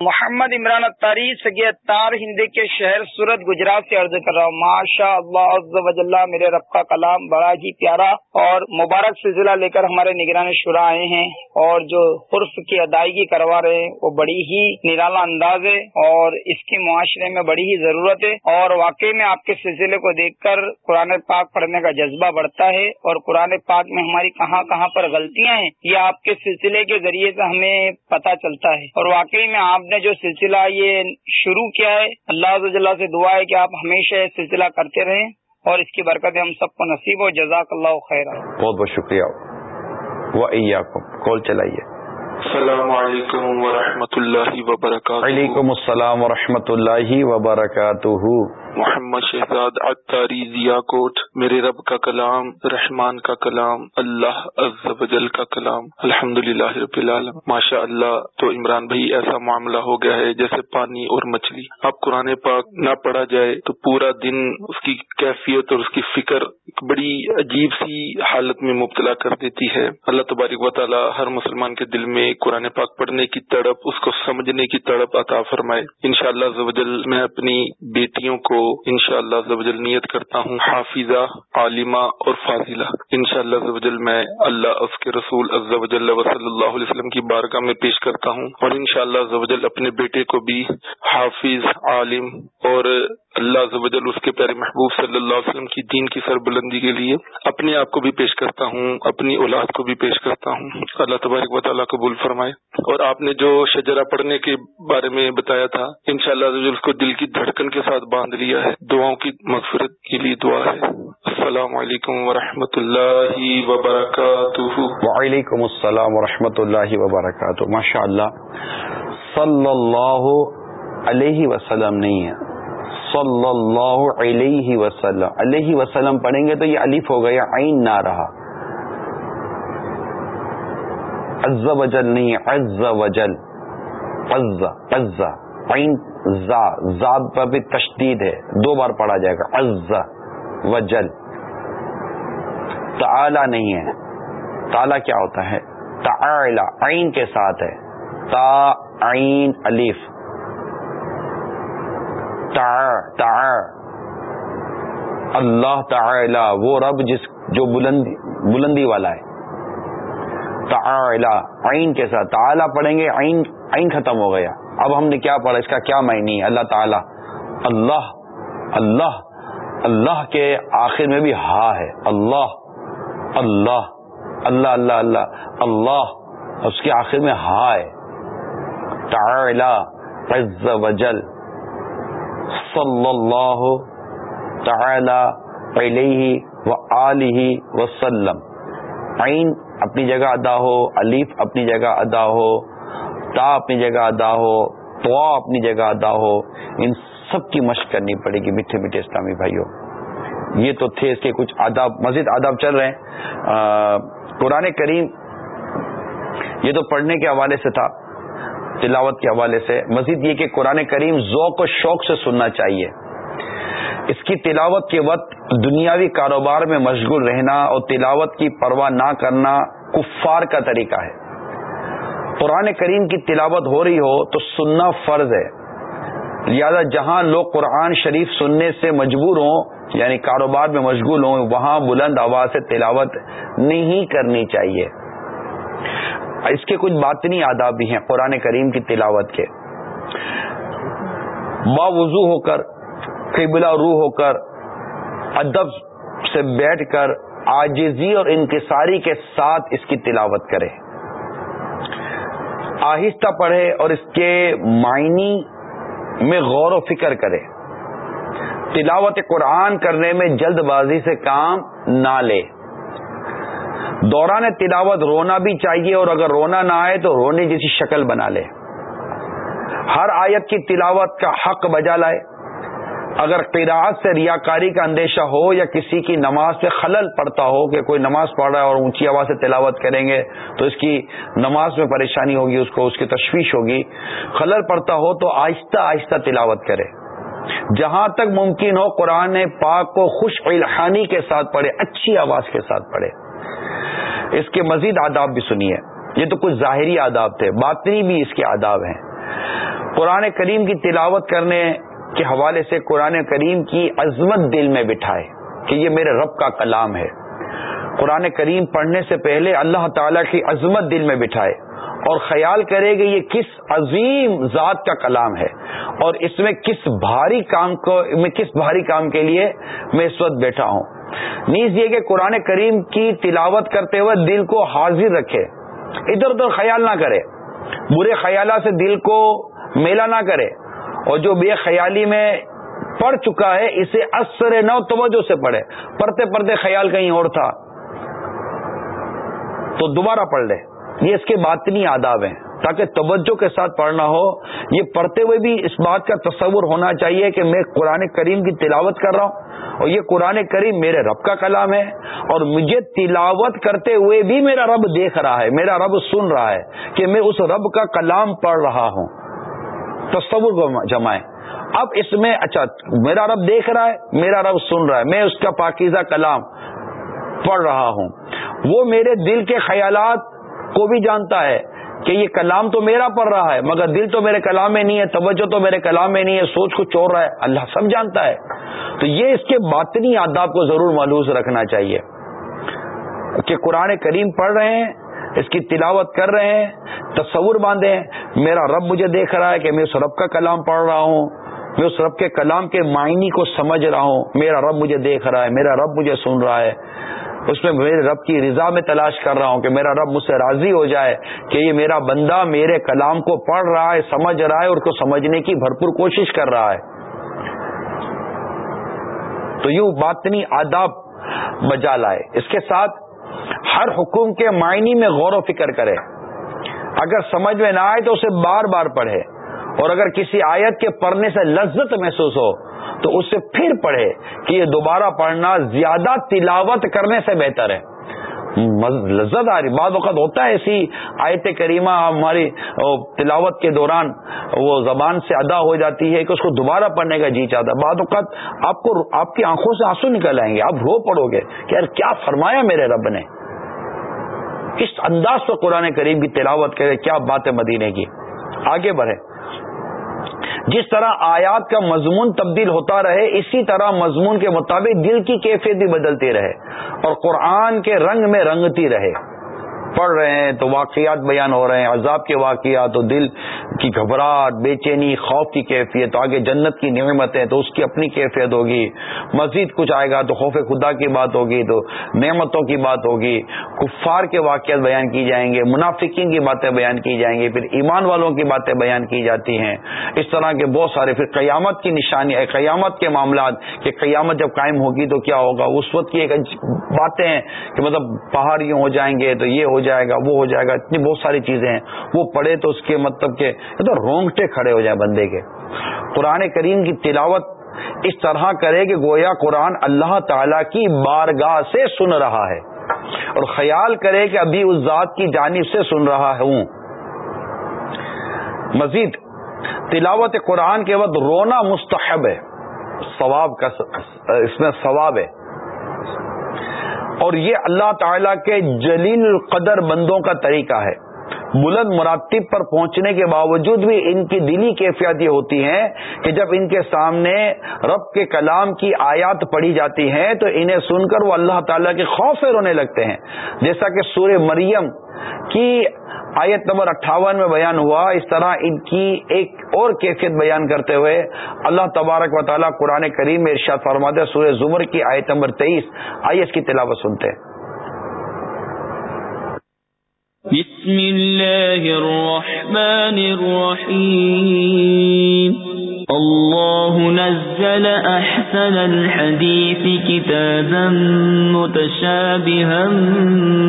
محمد عمران تاری سگے تار ہندی کے شہر سورت، گجرات سے عرض کر رہا ہوں۔ ماشاء اللہ عز میرے رب کا کلام بڑا ہی پیارا اور مبارک سلسلہ لے کر ہمارے نگران شرا آئے ہیں اور جو حرف کی ادائیگی کروا رہے ہیں، وہ بڑی ہی نرالا انداز ہے اور اس کے معاشرے میں بڑی ہی ضرورت ہے اور واقعی میں آپ کے سلسلے کو دیکھ کر قرآن پاک پڑھنے کا جذبہ بڑھتا ہے اور قرآن پاک میں ہماری کہاں کہاں پر غلطیاں ہیں، یہ آپ کے سلسلے کے ذریعے سے ہمیں پتہ چلتا ہے اور واقعی میں آپ نے جو سلسلہ یہ شروع کیا ہے اللہ سے دعا ہے کہ آپ ہمیشہ یہ سلسلہ کرتے رہیں اور اس کی برکت ہم سب کو نصیب ہو جزاک اللہ خیر۔ بہت بہت شکریہ۔ کال چلائیے۔ السلام علیکم ورحمۃ اللہ وبرکاتہ۔ وعلیکم السلام ورحمۃ اللہ وبرکاتہ۔ محمد شہزاد اختاری ضیا کوٹ میرے رب کا کلام، رحمان کا کلام، اللہ عز و جل کا کلام الحمد للہ رب العالم ماشاء اللہ تو عمران بھائی، ایسا معاملہ ہو گیا ہے جیسے پانی اور مچھلی۔ اب قرآن پاک نہ پڑھا جائے تو پورا دن اس کی کیفیت اور اس کی فکر بڑی عجیب سی حالت میں مبتلا کر دیتی ہے۔ اللہ تبارک و تعالی ہر مسلمان کے دل میں قرآن پاک پڑھنے کی تڑپ، اس کو سمجھنے کی تڑپ عطا فرمائے۔ ان شاء اللہ میں اپنی بیٹیوں کو انشاءاللہ شاء اللہ نیت کرتا ہوں، حافظہ، عالمہ اور فاضلہ۔ ان شاء اللہ میں اللہ اس کے رسول عزوجل و صلی اللہ علیہ وسلم کی بارگاہ میں پیش کرتا ہوں اور انشاءاللہ شاء اللہ اپنے بیٹے کو بھی حافظ، عالم اور اللہ اس کے پیارے محبوب صلی اللہ علیہ وسلم کی دین کی سربلندی کے لیے اپنے آپ کو بھی پیش کرتا ہوں، اپنی اولاد کو بھی پیش کرتا ہوں۔ اللہ تبارک و تعالیٰ قبول فرمائے۔ اور آپ نے جو شجرا پڑھنے کے بارے میں بتایا تھا ان شاء اللہ اس کو دل کی دھڑکن کے ساتھ باندھ لیا ہے۔ دعاؤں کی مغفرت کے لیے دعا ہے۔ السلام علیکم ورحمۃ اللہ وبرکاتہ۔ وعلیکم السلام ورحمۃ اللہ وبرکاتہ۔ ماشاء اللہ صلی اللہ علیہ وسلم نہیں ہے۔ صلی اللہ علیہ وسلم۔ علیہ وسلم پڑھیں گے تو یہ الف ہو گیا، عین نہ رہا۔ عز وجل نہیں، عز وجل عز عز، عین، زا۔ زاد پر بھی تشدید ہے۔ دو بار پڑھا جائے گا۔ عز وجل تعالی نہیں ہے۔ تالا کیا ہوتا ہے؟ تعالی، عین کے ساتھ ہے۔ تا، عین، الف۔ اللہ تعالی، وہ رب جس جو بلندی بلندی والا ہے۔ تعالی، عین کے ساتھ۔ تعالی پڑھیں گے، عین عین ختم ہو گیا۔ اب ہم نے کیا پڑھا؟ اس کا کیا معنی ہے؟ اللہ تعالی۔ اللہ اللہ اللہ کے آخر میں بھی ہا ہے۔ اللہ اللہ اللہ اللہ اللہ اللہ، اس کے آخر میں ہا ہے۔ تعالی، عز وجل صلی اللہ تعالی علیہ و علیہ وسلم۔ عین اپنی جگہ ادا ہو الف اپنی جگہ ادا ہو، تا اپنی جگہ ادا ہو تو اپنی جگہ ادا ہو، ان سب کی مشق کرنی پڑے گی میٹھے میٹھے اسلامی بھائیوں۔ یہ تو تھے اس کے کچھ آداب، مزید آداب چل رہے ہیں۔ قرآن کریم یہ تو پڑھنے کے حوالے سے تھا۔ تلاوت کے حوالے سے۔ مزید یہ کہ قرآن کریم ذوق و شوق سے سننا چاہیے۔ اس کی تلاوت کے وقت دنیاوی کاروبار میں مشغول رہنا اور تلاوت کی پرواہ نہ کرنا کفار کا طریقہ ہے۔ قرآن کریم کی تلاوت ہو رہی ہو تو سننا فرض ہے۔ لہذا جہاں لوگ قرآن شریف سننے سے مجبور ہوں یعنی کاروبار میں مشغول ہوں، وہاں بلند آواز سے تلاوت نہیں کرنی چاہیے۔ اس کے کچھ باطنی آداب بھی ہیں قرآن کریم کی تلاوت کے۔ باوضو ہو کر، قبلہ روح ہو کر، ادب سے بیٹھ کر آجزی اور انکساری کے ساتھ اس کی تلاوت کرے۔ آہستہ پڑھے اور اس کے معنی میں غور و فکر کرے۔ تلاوت قرآن کرنے میں جلد بازی سے کام نہ لے۔ دوران تلاوت رونا بھی چاہیے اور اگر رونا نہ آئے تو رونے جیسی شکل بنا لے۔ ہر آیت کی تلاوت کا حق بجا لائے۔ اگر قراعت سے ریاکاری کا اندیشہ ہو یا کسی کی نماز سے خلل پڑتا ہو کہ کوئی نماز پڑھ رہا ہے اور اونچی آواز سے تلاوت کریں گے تو اس کی نماز میں پریشانی ہوگی، اس کو اس کی تشویش ہوگی۔ خلل پڑتا ہو تو آہستہ آہستہ تلاوت کرے۔ جہاں تک ممکن ہو قرآن پاک کو خوش الحانی کے ساتھ پڑھے، اچھی آواز کے ساتھ پڑھے۔ اس کے مزید آداب بھی سنیے۔ یہ تو کچھ ظاہری آداب تھے، باطنی بھی اس کے آداب ہیں۔ قرآن کریم کی تلاوت کرنے کے حوالے سے قرآن کریم کی عظمت دل میں بٹھائے کہ یہ میرے رب کا کلام ہے۔ قرآن کریم پڑھنے سے پہلے اللہ تعالی کی عظمت دل میں بٹھائے اور خیال کرے کہ یہ کس عظیم ذات کا کلام ہے اور اس میں کس بھاری کام کو، میں کس بھاری کام کے لیے میں اس وقت بیٹھا ہوں۔ نیز یہ کہ قرآن کریم کی تلاوت کرتے ہوئے دل کو حاضر رکھے۔ ادھر ادھر خیال نہ کرے۔ برے خیالات سے دل کو میلا نہ کرے۔ اور جو بے خیالی میں پڑھ چکا ہے، اسے اثر نو توجہ سے پڑھے۔ پڑھتے پڑھتے خیال کہیں اور تھا۔ تو دوبارہ پڑھ لے۔ یہ اس کے باطنی آداب ہیں۔ تاکہ توجہ کے ساتھ پڑھنا ہو۔ یہ پڑھتے ہوئے بھی اس بات کا تصور ہونا چاہیے کہ میں قرآن کریم کی تلاوت کر رہا ہوں اور یہ قرآن کریم میرے رب کا کلام ہے اور مجھے تلاوت کرتے ہوئے بھی میرا رب دیکھ رہا ہے، میرا رب سن رہا ہے کہ میں اس رب کا کلام پڑھ رہا ہوں۔ تصور جمائیں۔ اب اس میں اچھا میرا رب دیکھ رہا ہے، میرا رب سن رہا ہے، میں اس کا پاکیزہ کلام پڑھ رہا ہوں۔ وہ میرے دل کے خیالات کو بھی جانتا ہے۔ کہ یہ کلام تو میرا پڑھ رہا ہے، مگر دل تو میرے کلام میں نہیں ہے، توجہ تو میرے کلام میں نہیں ہے، سوچ کو چور رہا ہے۔ اللہ سب جانتا ہے۔ تو یہ اس کے باطنی آداب کو ضرور ملوث رکھنا چاہیے۔ کہ قرآن کریم پڑھ رہے ہیں، اس کی تلاوت کر رہے ہیں، تصور باندھے میرا رب مجھے دیکھ رہا ہے کہ میں اس رب کا کلام پڑھ رہا ہوں۔ میں اس رب کے کلام کے معنی کو سمجھ رہا ہوں۔ میرا رب مجھے دیکھ رہا ہے، میرا رب مجھے سن رہا ہے۔ اس میں میرے رب کی رضا میں تلاش کر رہا ہوں کہ میرا رب مجھ سے راضی ہو جائے کہ یہ میرا بندہ میرے کلام کو پڑھ رہا ہے، سمجھ رہا ہے اور اس کو سمجھنے کی بھرپور کوشش کر رہا ہے۔ تو یوں باطنی آداب بجا لائے۔ اس کے ساتھ ہر حکم کے معنی میں غور و فکر کرے۔ اگر سمجھ میں نہ آئے تو اسے بار بار پڑھے۔ اور اگر کسی آیت کے پڑھنے سے لذت محسوس ہو تو اس سے پھر پڑھے کہ یہ دوبارہ پڑھنا زیادہ تلاوت کرنے سے بہتر ہے۔ لذت آ رہی، بعض وقت ہوتا ہے ایسی آیت کریمہ ہماری تلاوت کے دوران وہ زبان سے ادا ہو جاتی ہے کہ اس کو دوبارہ پڑھنے کا جی چاہتا ہے۔ بعض اوقات آپ کو آپ کی آنکھوں سے آنسو نکل آئیں گے، آپ رو پڑو گے کہ یار کیا فرمایا میرے رب نے۔ کس انداز سے قرآن کریم کی تلاوت کرے، کیا بات ہے مدینے کی؟ آگے بڑھے جس طرح آیات کا مضمون تبدیل ہوتا رہے، اسی طرح مضمون کے مطابق دل کی کیفیت بھی بدلتی رہے اور قرآن کے رنگ میں رنگتی رہے۔ پڑھ رہے ہیں تو واقعات بیان ہو رہے ہیں، عذاب کے واقعات تو دل کی گھبراہٹ، بے چینی، خوف کی کیفیت، آگے جنت کی نعمتیں تو اس کی اپنی کیفیت ہوگی۔ مزید کچھ آئے گا تو خوف خدا کی بات ہوگی، تو نعمتوں کی بات ہوگی۔ کفار کے واقعات بیان کی جائیں گے، منافقین کی باتیں بیان کی جائیں گی، پھر ایمان والوں کی باتیں بیان کی جاتی ہیں۔ اس طرح کے بہت سارے، پھر قیامت کی نشانی قیامت کے معاملات کہ قیامت جب قائم ہوگی تو کیا ہوگا؟ اس وقت کی ایک باتیں ہیں کہ مطلب پہاڑیوں ہو جائیں گے تو یہ ہو جائے گا، وہ ہو جائے گا، اتنی بہت ساری چیزیں ہیں۔ وہ پڑھے تو اس کے مطلب کہ تو رونگٹے کھڑے ہو جائیں بندے کے۔ قرآن کریم کی تلاوت اس طرح کرے کہ گویا قرآن اللہ تعالی کی بارگاہ سے سن رہا ہے۔ اور خیال کرے کہ ابھی اس ذات کی جانب سے سن رہا ہوں۔ مزید، تلاوت قرآن کے وقت رونا مستحب ہے۔ ثواب کا اس میں ثواب ہے۔ اور یہ اللہ تعالی کے جلیل القدر بندوں کا طریقہ ہے۔ بلند مراتب پر پہنچنے کے باوجود بھی ان کی دلی کیفیات یہ ہوتی ہیں کہ جب ان کے سامنے رب کے کلام کی آیات پڑھی جاتی ہیں تو انہیں سن کر وہ اللہ تعالیٰ کے خوف سے رونے لگتے ہیں۔ جیسا کہ سورہ مریم کی آیت نمبر اٹھاون میں بیان ہوا، اس طرح ان کی ایک اور کیفیت بیان کرتے ہوئے اللہ تبارک و تعالیٰ قرآن کریم میں ارشاد فرماتے سورہ زمر کی آیت نمبر تیئیس آئی اس کی تلاوت سنتے ہیں۔ بسم اللہ الرحمن الرحیم۔ الله نزل أحسن الحديث كتابا متشابها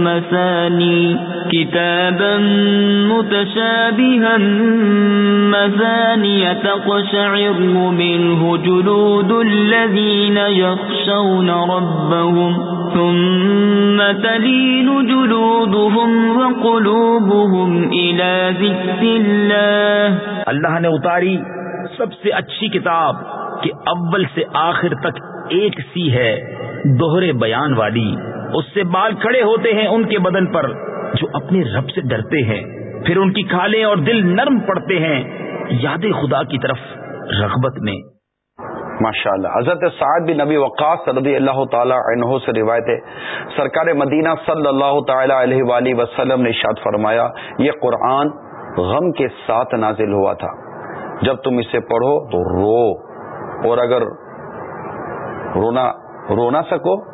مثاني كتابا متشابها مثاني تقشعر منه جلود الذين يخشون ربهم ثم تلين جلودهم وقلوبهم إلى ذكر الله اللہ نے اتاری سب سے اچھی کتاب کہ اول سے آخر تک ایک سی ہے دوہرے بیان والی۔ اس سے بال کھڑے ہوتے ہیں ان کے بدن پر جو اپنے رب سے ڈرتے ہیں۔ پھر ان کی کھالیں اور دل نرم پڑتے ہیں۔ یاد خدا کی طرف رغبت میں۔ ماشاء اللہ حضرت سعد بن نبی وقاص رضی اللہ تعالی عنہ سے روایت ہے۔ سرکار مدینہ صلی اللہ تعالی علیہ وآلہ وسلم نے اشاد فرمایا، یہ قرآن غم کے ساتھ نازل ہوا تھا۔ جب تم اسے پڑھو تو رو۔ اور اگر رونا، رو نہ سکو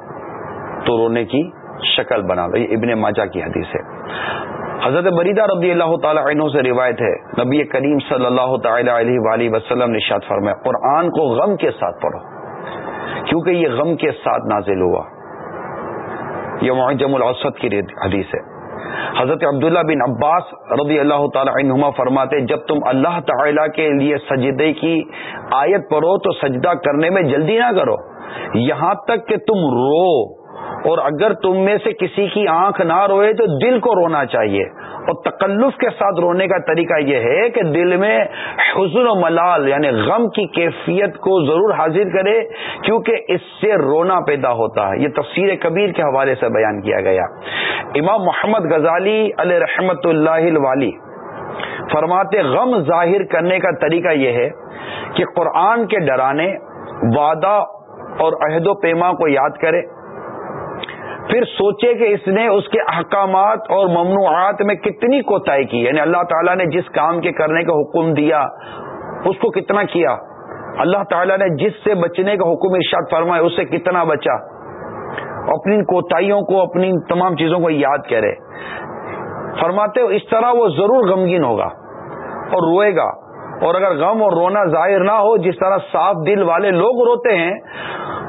تو رونے کی شکل بنا لو یہ ابن ماجہ کی حدیث ہے۔ حضرت بریدہ رضی اللہ تعالی عنہ سے روایت ہے۔ نبی کریم صلی اللہ تعالی علیہ وآلہ وسلم نے شاد فرمایا، قرآن کو غم کے ساتھ پڑھو۔ کیونکہ یہ غم کے ساتھ نازل ہوا۔ یہ معجم الاوسط کی حدیث ہے۔ حضرت عبداللہ بن عباس رضی اللہ تعالی عنہما فرماتے جب تم اللہ تعالی کے لیے سجدے کی آیت پڑھو تو سجدہ کرنے میں جلدی نہ کرو۔ یہاں تک کہ تم رو اور اگر تم میں سے کسی کی آنکھ نہ روئے تو دل کو رونا چاہیے۔ اور تکلف کے ساتھ رونے کا طریقہ یہ ہے کہ دل میں حزن و ملال یعنی غم کی کیفیت کو ضرور حاضر کرے، کیونکہ اس سے رونا پیدا ہوتا ہے۔ یہ تفسیر کبیر کے حوالے سے بیان کیا گیا۔ امام محمد غزالی علیہ رحمت اللہ الوالی فرماتے، غم ظاہر کرنے کا طریقہ یہ ہے کہ قرآن کے ڈرانے، وعدہ اور عہد و پیما کو یاد کرے پھر سوچے کہ اس نے اس کے احکامات اور ممنوعات میں کتنی کوتاہی کی؟ یعنی اللہ تعالیٰ نے جس کام کے کرنے کا حکم دیا، اس کو کتنا کیا؟ اللہ تعالیٰ نے جس سے بچنے کا حکم ارشاد فرمایا، اس سے کتنا بچا؟ اپنی کوتاہیوں کو، اپنی تمام چیزوں کو یاد کرے۔ فرماتے ہو، اس طرح وہ ضرور غمگین ہوگا اور روئے گا۔ اور اگر غم اور رونا ظاہر نہ ہو، جس طرح صاف دل والے لوگ روتے ہیں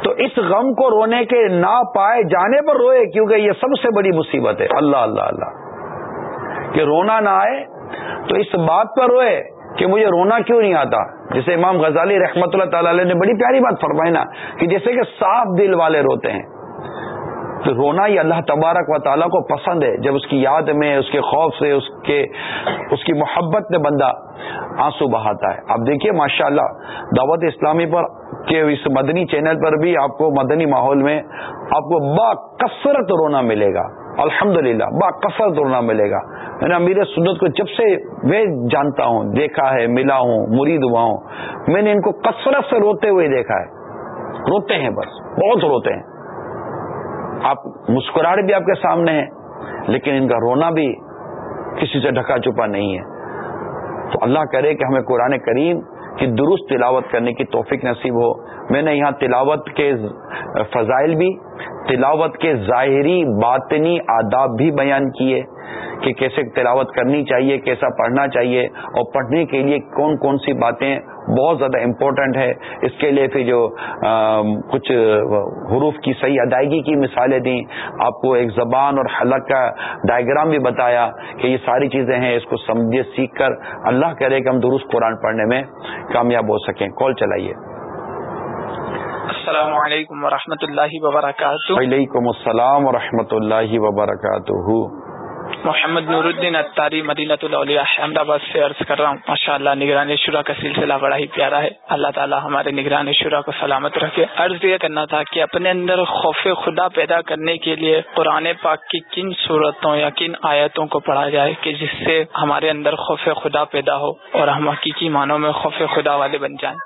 تو اس غم کو رونے کے نہ پائے جانے پر روئے کیونکہ یہ سب سے بڑی مصیبت ہے۔ اللہ اللہ اللہ۔ کہ رونا نہ آئے تو اس بات پر روئے کہ مجھے رونا کیوں نہیں آتا؟ جسے امام غزالی رحمت اللہ تعالی نے بڑی پیاری بات فرمائی نا کہ جیسے کہ صاف دل والے روتے ہیں، تو رونا یہ اللہ تبارک و تعالیٰ کو پسند ہے۔ جب اس کی یاد میں، اس کے خوف سے، اس کے، اس کی محبت میں بندہ آنسو بہاتا ہے۔ آپ دیکھیے ماشاء اللہ دعوت اسلامی پر کہ اس مدنی چینل پر بھی آپ کو مدنی ماحول میں آپ کو با کثرت رونا ملے گا۔ الحمد للہ با کثرت رونا ملے گا۔ میں نے امیر سنت کو جب سے میں جانتا ہوں، دیکھا ہے، ملا ہوں، مرید ہوا ہوں، میں نے ان کو کثرت سے روتے ہوئے دیکھا ہے۔ روتے ہیں بس، بہت روتے ہیں۔ آپ مسکراہٹ بھی آپ کے سامنے ہے لیکن ان کا رونا بھی کسی سے ڈھکا چھپا نہیں ہے۔ تو اللہ کرے کہ ہمیں قرآن کریم کی درست تلاوت کرنے کی توفیق نصیب ہو۔ میں نے یہاں تلاوت کے فضائل بھی، تلاوت کے ظاہری باطنی آداب بھی بیان کیے۔ کہ کیسے تلاوت کرنی چاہیے کیسا پڑھنا چاہیے اور پڑھنے کے لیے کون کون سی باتیں بہت زیادہ امپورٹنٹ ہے۔ اس کے لیے پھر جو کچھ حروف کی صحیح ادائیگی کی مثالیں دیں۔ آپ کو ایک زبان اور حلق کا ڈائگرام بھی بتایا کہ یہ ساری چیزیں ہیں اس کو سمجھے سیکھ کر اللہ کرے کہ ہم درست قرآن پڑھنے میں کامیاب ہو سکیں۔ کال چلائیے۔ السلام علیکم ورحمۃ اللہ وبرکاتہ۔ وعلیکم السلام و اللہ وبرکاتہ۔ محمد نور الدین اتاری مدینہ احمد آباد سے عرض کر رہا ہوں ماشاء اللہ نگرانی شورا کا سلسلہ بڑا ہی پیارا ہے۔ اللہ تعالیٰ ہمارے نگرانی شورا کو سلامت رکھے۔ عرض یہ کرنا تھا کہ اپنے اندر خوف خدا پیدا کرنے کے لیے قرآن پاک کی کن صورتوں یا کن آیتوں کو پڑھا جائے کہ جس سے ہمارے اندر خوف خدا پیدا ہو اور ہم حقیقی معنوں میں خوف خدا والے بن جائیں۔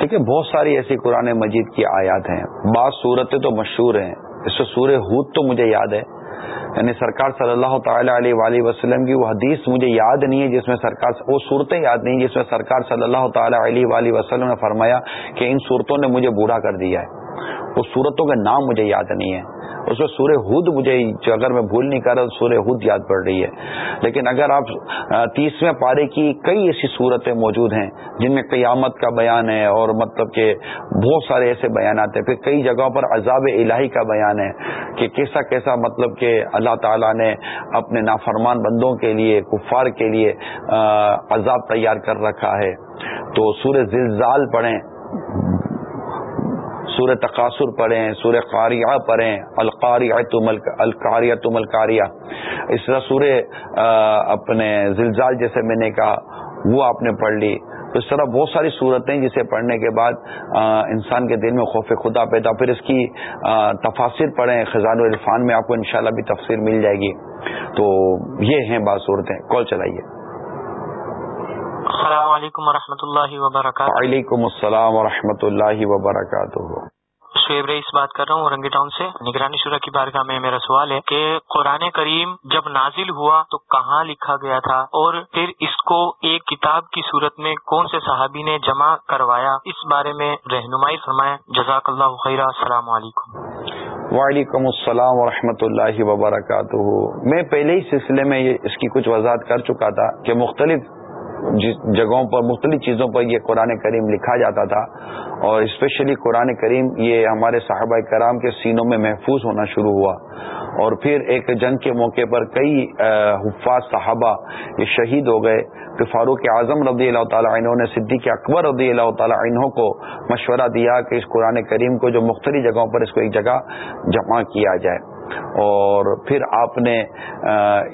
دیکھیے بہت ساری ایسی قرآن مجید کی آیات ہیں۔ بعض صورتیں تو مشہور ہیں۔ اس سے سورہ ہود تو مجھے یاد ہے۔ یعنی سرکار صلی اللہ تعالی علیہ وآلہ وسلم کی وہ حدیث مجھے یاد نہیں ہے جس میں سرکار وہ صورتیں یاد نہیں جس میں سرکار صلی اللہ تعالی علیہ وآلہ وسلم نے فرمایا کہ ان صورتوں نے مجھے بوڑھا کر دیا ہے۔ وہ صورتوں کے نام مجھے یاد نہیں ہے۔ اس میں سورہ ہود مجھے اگر میں بھول نہیں کر رہا تو سورہ ہود یاد پڑ رہی ہے۔ لیکن اگر آپ تیسویں پارے کی کئی ایسی صورتیں موجود ہیں جن میں قیامت کا بیان ہے اور مطلب کہ بہت سارے ایسے بیانات ہیں۔ پھر کئی جگہوں پر عذاب الہی کا بیان ہے کہ کیسا کیسا مطلب کہ اللہ تعالیٰ نے اپنے نافرمان بندوں کے لیے، کفار کے لیے عذاب تیار کر رکھا ہے۔ تو سورہ زلزال پڑھیں۔ سورہ تقاصر پڑھیں، سورہ قاریہ پڑھیں القاریہ القاریہ تم القاریہ اس طرح سورہ اپنے زلزال جیسے میں نے کہا، وہ آپ نے پڑھ لی۔ تو اس طرح بہت ساری صورتیں جسے پڑھنے کے بعد انسان کے دل میں خوف خدا پیدا، پھر اس کی تفاصر پڑھیں خزان الرفان میں آپ کو انشاءاللہ بھی تفسیر مل جائے گی۔ تو یہ ہیں بعض صورتیں۔ کال چلائیے۔ السلام علیکم و اللہ وبرکاتہ۔ وعلیکم السلام و اللہ وبرکاتہ۔ شعیب رئیس بات کر رہا ہوں رنگی ٹاؤن سے۔ نگرانی شورا کی بارگاہ میں میرا سوال ہے کہ قرآن کریم جب نازل ہوا تو کہاں لکھا گیا تھا؟ اور پھر اس کو ایک کتاب کی صورت میں کون سے صحابی نے جمع کروایا؟ اس بارے میں رہنمائی فرمائے جزاک اللہ خیر السلام علیکم۔ وعلیکم السلام ورحمۃ اللہ وبرکاتہ۔ میں پہلے ہی سلسلے میں اس کی کچھ وضاحت کر چکا تھا کہ مختلف جس جگہوں پر مختلف چیزوں پر یہ قرآن کریم لکھا جاتا تھا اور اسپیشلی قرآن کریم یہ ہمارے صحابہ کرام کے سینوں میں محفوظ ہونا شروع ہوا اور پھر ایک جنگ کے موقع پر کئی حفاظ صحابہ یہ شہید ہو گئے۔ پھر فاروق اعظم رضی اللہ تعالیٰ عنہ نے صدیق اکبر رضی اللہ تعالیٰ عنہ کو مشورہ دیا کہ اس قرآن کریم کو جو مختلف جگہوں پر اس کو ایک جگہ جمع کیا جائے۔ اور پھر آپ نے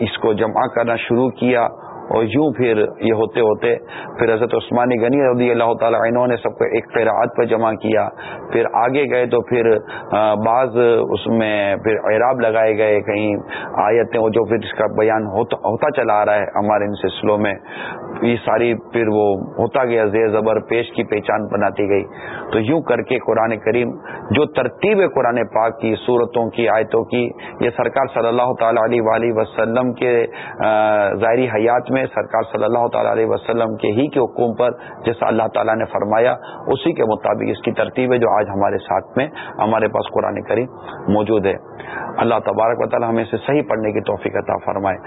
اس کو جمع کرنا شروع کیا۔ اور یوں پھر یہ ہوتے ہوتے پھر حضرت عثمانی غنی رضی اللہ تعالیٰ عنہ نے سب کو ایک قراعت پر جمع کیا، پھر آگے گئے تو پھر بعض اس میں پھر اعراب لگائے گئے، کہیں آیتیں جو پھر اس کا بیان ہوتا چلا آ رہا ہے ہمارے ان سلسلوں میں، یہ ساری پھر وہ ہوتا گیا، زیر زبر پیش کی پہچان بناتی گئی۔ تو یوں کر کے قرآن کریم جو ترتیب قرآن پاک کی، صورتوں کی، آیتوں کی، یہ سرکار صلی اللہ تعالی علیہ وسلم کے ظاہری حیات میں میں سرکار صلی اللہ تعالی علیہ وسلم کے ہی کے حکم پر جیسا اللہ تعالیٰ نے فرمایا، اسی کے مطابق اس کی ترتیب ہے جو آج ہمارے ساتھ میں ہمارے پاس قرآن کریم موجود ہے۔ اللہ تبارک و تعالیٰ ہمیں اسے صحیح پڑھنے کی توفیق عطا فرمائے۔